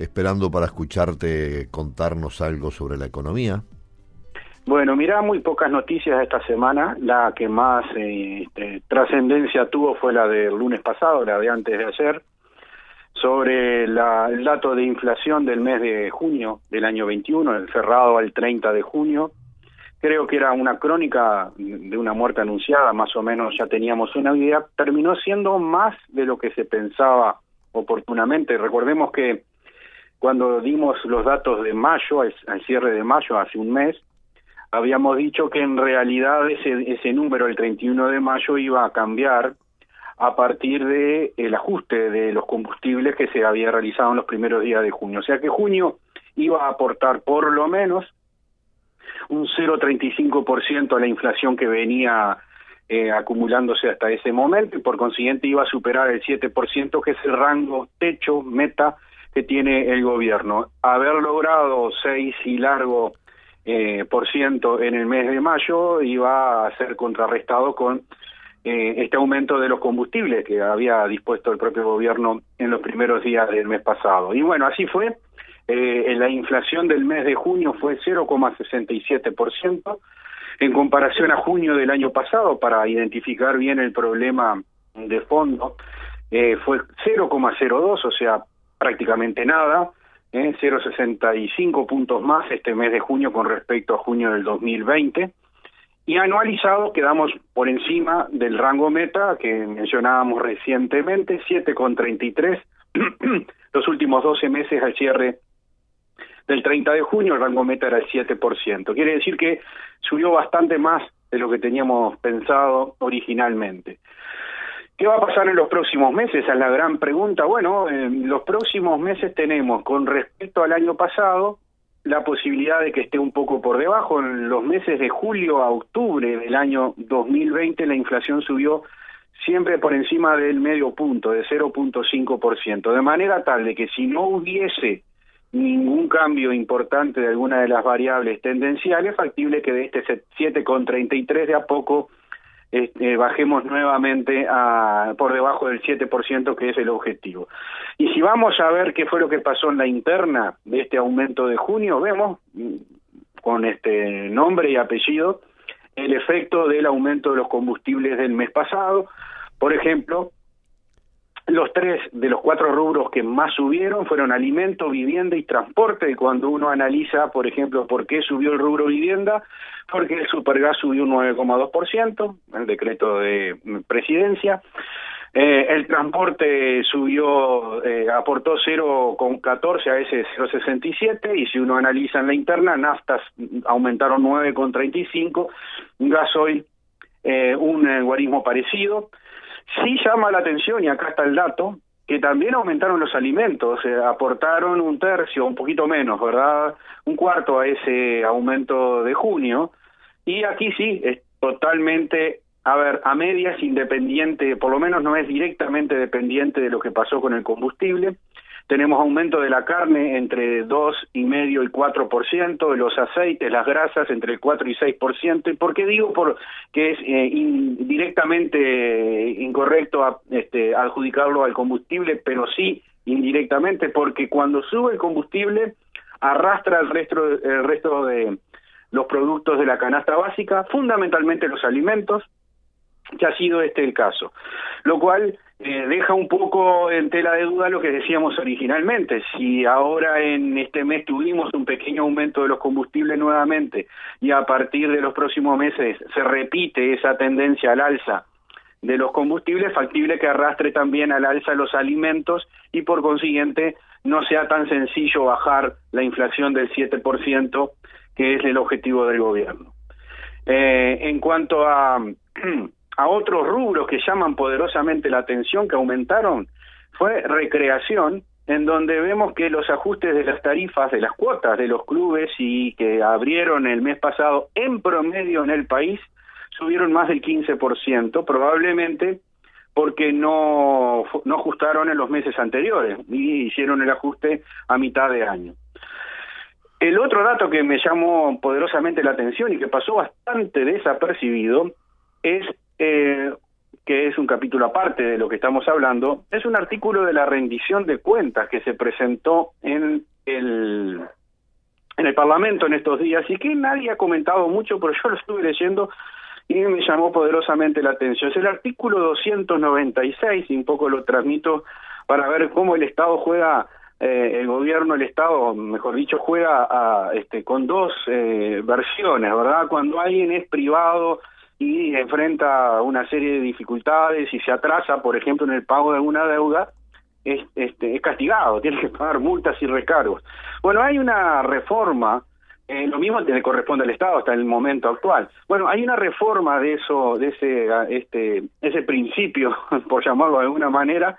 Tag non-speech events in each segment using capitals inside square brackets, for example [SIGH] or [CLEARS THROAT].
esperando para escucharte contarnos algo sobre la economía. Bueno, mira, muy pocas noticias esta semana. La que más eh, este, trascendencia tuvo fue la del lunes pasado, la de antes de ayer, sobre la, el dato de inflación del mes de junio del año 21, el cerrado al 30 de junio, creo que era una crónica de una muerte anunciada, más o menos ya teníamos una idea, terminó siendo más de lo que se pensaba oportunamente. Recordemos que cuando dimos los datos de mayo, al, cierre de mayo, hace un mes, habíamos dicho que en realidad ese, ese número, el 31 de mayo, iba a cambiar a partir de el ajuste de los combustibles que se había realizado en los primeros días de junio. O sea que junio iba a aportar por lo menos un 0,35% a la inflación que venía eh, acumulándose hasta ese momento y por consiguiente iba a superar el 7%, que es el rango techo, meta que tiene el gobierno. Haber logrado 6 y largo eh, por ciento en el mes de mayo iba a ser contrarrestado con eh, este aumento de los combustibles que había dispuesto el propio gobierno en los primeros días del mes pasado. Y bueno, así fue eh, la inflación del mes de junio fue 0,67% en comparación a junio del año pasado, para identificar bien el problema de fondo, eh, fue 0,02, o sea, prácticamente nada, eh, 0,65 puntos más este mes de junio con respecto a junio del 2020. Y anualizado quedamos por encima del rango meta que mencionábamos recientemente, 7,33 [CLEARS THROAT] los últimos 12 meses al cierre del 30 de junio, el rango meta era el 7%. Quiere decir que subió bastante más de lo que teníamos pensado originalmente. ¿Qué va a pasar en los próximos meses? Es la gran pregunta. Bueno, en los próximos meses tenemos, con respecto al año pasado, la posibilidad de que esté un poco por debajo. En los meses de julio a octubre del año 2020 la inflación subió siempre por encima del medio punto, de 0.5%, de manera tal de que si no hubiese ningún cambio importante de alguna de las variables tendenciales, factible que de este 7,33 de a poco este, bajemos nuevamente a, por debajo del 7% que es el objetivo. Y si vamos a ver qué fue lo que pasó en la interna de este aumento de junio, vemos mm, con este nombre y apellido el efecto del aumento de los combustibles del mes pasado. Por ejemplo, los tres de los cuatro rubros que más subieron fueron alimento, vivienda y transporte. Y cuando uno analiza, por ejemplo, por qué subió el rubro vivienda, porque el supergas subió un 9,2%, el decreto de presidencia. Eh, el transporte subió, eh, aportó 0,14 a ese 0,67 y si uno analiza en la interna, naftas aumentaron 9,35, gasoil eh, un guarismo parecido. Sí llama la atención, y acá está el dato, que también aumentaron los alimentos, aportaron un tercio, un poquito menos, ¿verdad? Un cuarto a ese aumento de junio. Y aquí sí, es totalmente, a ver, a medias independiente, por lo menos no es directamente dependiente de lo que pasó con el combustible. Tenemos aumento de la carne entre dos y medio y 4%, de los aceites, las grasas entre el 4 y 6%. ¿Y por qué digo? Porque es eh, directamente incorrecto este, adjudicarlo al combustible, pero sí indirectamente, porque cuando sube el combustible arrastra el resto, el resto de los productos de la canasta básica, fundamentalmente los alimentos, que ha sido este el caso. Lo cual eh, deja un poco en tela de duda lo que decíamos originalmente. Si ahora en este mes tuvimos un pequeño aumento de los combustibles nuevamente y a partir de los próximos meses se repite esa tendencia al alza de los combustibles, factible que arrastre también al alza los alimentos y por consiguiente no sea tan sencillo bajar la inflación del 7%, que es el objetivo del gobierno. Eh, en cuanto a [CLEARS THROAT] a otros rubros que llaman poderosamente la atención, que aumentaron, fue recreación, en donde vemos que los ajustes de las tarifas de las cuotas de los clubes y que abrieron el mes pasado en promedio en el país subieron más del 15%, probablemente porque no, no ajustaron en los meses anteriores y hicieron el ajuste a mitad de año. El otro dato que me llamó poderosamente la atención y que pasó bastante desapercibido es eh, que es un capítulo aparte de lo que estamos hablando, es un artículo de la rendición de cuentas que se presentó en el en el Parlamento en estos días y que nadie ha comentado mucho, pero yo lo estuve leyendo y me llamó poderosamente la atención. Es el artículo 296 y un poco lo transmito para ver cómo el Estado juega eh, el gobierno, el Estado, mejor dicho, juega a, este, con dos eh, versiones, ¿verdad? Cuando alguien es privado y enfrenta una serie de dificultades y se atrasa, por ejemplo, en el pago de alguna deuda, es, este, es castigado, [LAUGHS] tiene que pagar multas y recargos. Bueno, hay una reforma, eh, lo mismo le corresponde al Estado hasta el momento actual. Bueno, hay una reforma de eso, de ese, este, ese principio, [LAUGHS] por llamarlo de alguna manera,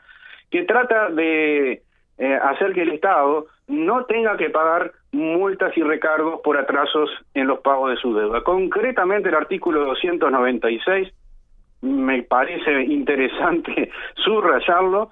que trata de eh, hacer que el Estado no tenga que pagar multas y recargos por atrasos en los pagos de su deuda. Concretamente el artículo 296 me parece interesante [LAUGHS] subrayarlo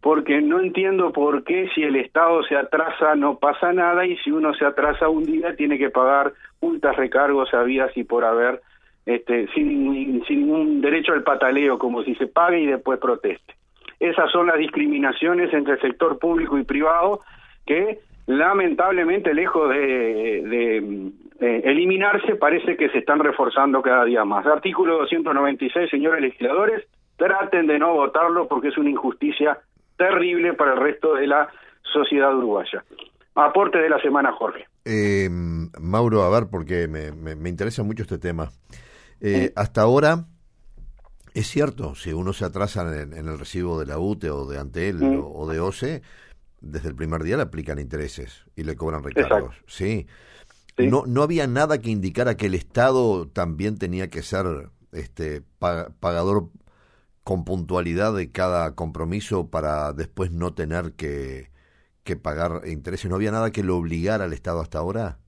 porque no entiendo por qué si el Estado se atrasa no pasa nada y si uno se atrasa un día tiene que pagar multas, recargos, habidas y por haber, este, sin, sin ningún derecho al pataleo, como si se pague y después proteste. Esas son las discriminaciones entre el sector público y privado que lamentablemente lejos de, eliminarse parece que se están reforzando cada día más. Artículo 296, señores legisladores, traten de no votarlo porque es una injusticia terrible para el resto de la sociedad uruguaya. Aporte de la semana, Jorge. Eh, Mauro, a ver, porque me, me, interesa mucho este tema. Eh, hasta ahora es cierto, si uno se atrasa en, el recibo de la UTE o de Antel o, de OCE, desde el primer día le aplican intereses y le cobran recargos. Sí. No, no había nada que indicara que el Estado también tenía que ser este pagador con puntualidad de cada compromiso para después no tener que, que pagar intereses. ¿No había nada que lo obligara al Estado hasta ahora?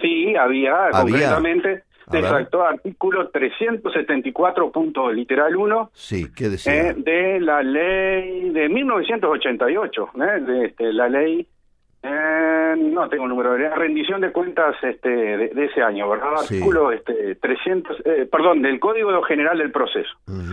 Sí, había, ¿Había? concretamente Exacto, artículo 374, punto literal 1. Sí, ¿qué decía? Eh, de la ley de 1988, ¿eh? de este, la ley eh, no tengo el número de rendición de cuentas este, de, ese año, ¿verdad? Artículo este, 300, eh, perdón, del Código General del Proceso,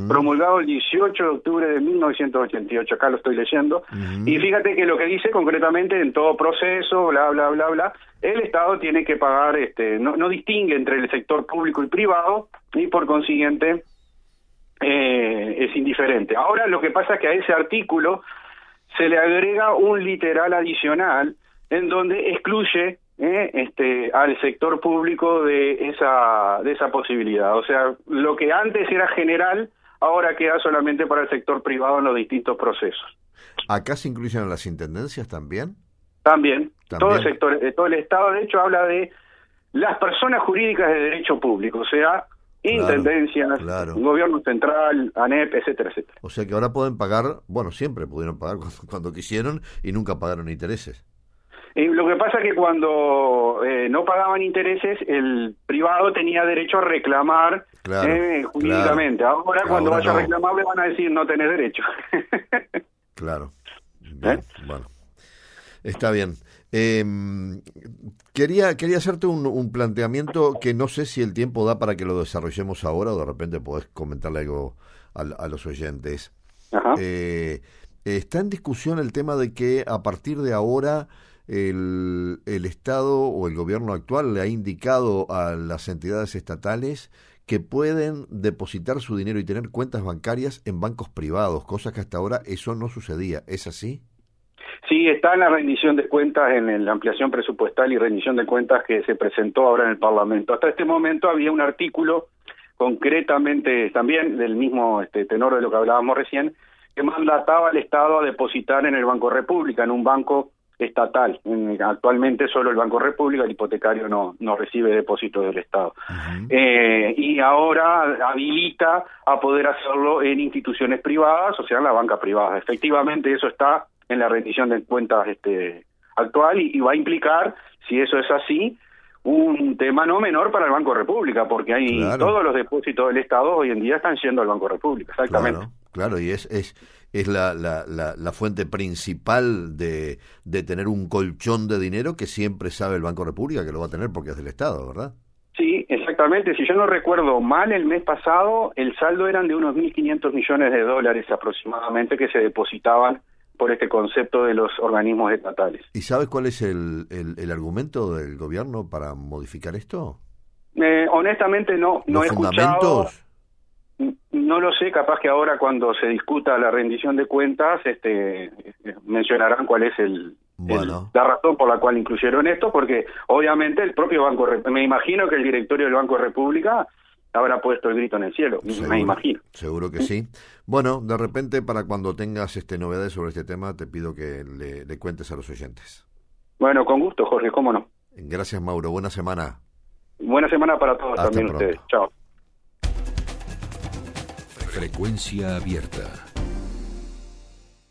promulgado el 18 de octubre de 1988, acá lo estoy leyendo, y fíjate que lo que dice concretamente en todo proceso, bla, bla, bla, bla, el Estado tiene que pagar, este, no, no distingue entre el sector público y privado, y por consiguiente eh, es indiferente. Ahora lo que pasa es que a ese artículo se le agrega un literal adicional en donde excluye eh, este, al sector público de esa, de esa posibilidad. O sea, lo que antes era general, ahora queda solamente para el sector privado en los distintos procesos. ¿Acá se incluyen las intendencias también? También. Todo el sector, eh, todo el Estado, de hecho, habla de las personas jurídicas de derecho público, o sea, intendencias, gobierno central, ANEP, etcétera, etcétera. O sea que ahora pueden pagar, bueno, siempre pudieron pagar [LAUGHS] cuando, quisieron y nunca pagaron intereses. Y lo que pasa es que cuando eh, no pagaban intereses, el privado tenía derecho a reclamar eh, jurídicamente. Ahora, cuando vaya a reclamar, le van a decir no tenés derecho. [LAUGHS] claro. ¿Eh? Bueno, está bien. Eh, quería, quería hacerte un, planteamiento que no sé si el tiempo da para que lo desarrollemos ahora o de repente podés comentarle algo a, los oyentes. Eh, está en discusión el tema de que a partir de ahora el, el Estado o el gobierno actual le ha indicado a las entidades estatales que pueden depositar su dinero y tener cuentas bancarias en bancos privados, cosa que hasta ahora eso no sucedía. ¿Es así? Sí, está en la rendición de cuentas, en la ampliación presupuestal y rendición de cuentas que se presentó ahora en el Parlamento. Hasta este momento había un artículo, concretamente también del mismo este, tenor de lo que hablábamos recién, que mandataba al Estado a depositar en el Banco República, en un banco estatal. Actualmente solo el Banco República, el hipotecario no, no recibe depósitos del Estado. eh, y ahora habilita a poder hacerlo en instituciones privadas, o sea, en la banca privada. Efectivamente, eso está en la rendición de cuentas este, actual y, va a implicar, si eso es así, un tema no menor para el Banco República, porque hay todos los depósitos del Estado hoy en día están siendo al Banco República, exactamente. Claro, claro y es, es, es la, la, la, fuente principal de, de tener un colchón de dinero que siempre sabe el Banco República que lo va a tener porque es del Estado, ¿verdad? Sí, exactamente. Si yo no recuerdo mal, el mes pasado el saldo eran de unos 1.500 millones de dólares aproximadamente que se depositaban por este concepto de los organismos estatales. ¿Y sabes cuál es el, el, argumento del gobierno para modificar esto? Eh, honestamente no, no he escuchado. No lo sé, capaz que ahora cuando se discuta la rendición de cuentas, este, mencionarán cuál es el, la razón por la cual incluyeron esto, porque obviamente el propio Banco, me imagino que el directorio del Banco República habrá puesto el grito en el cielo, me imagino. Seguro que sí. Bueno, de repente para cuando tengas este novedades sobre este tema, te pido que le, cuentes a los oyentes. Bueno, con gusto, Jorge, cómo no. Gracias, Mauro. Buena semana. Buena semana para todos también ustedes. Chao. Frecuencia abierta.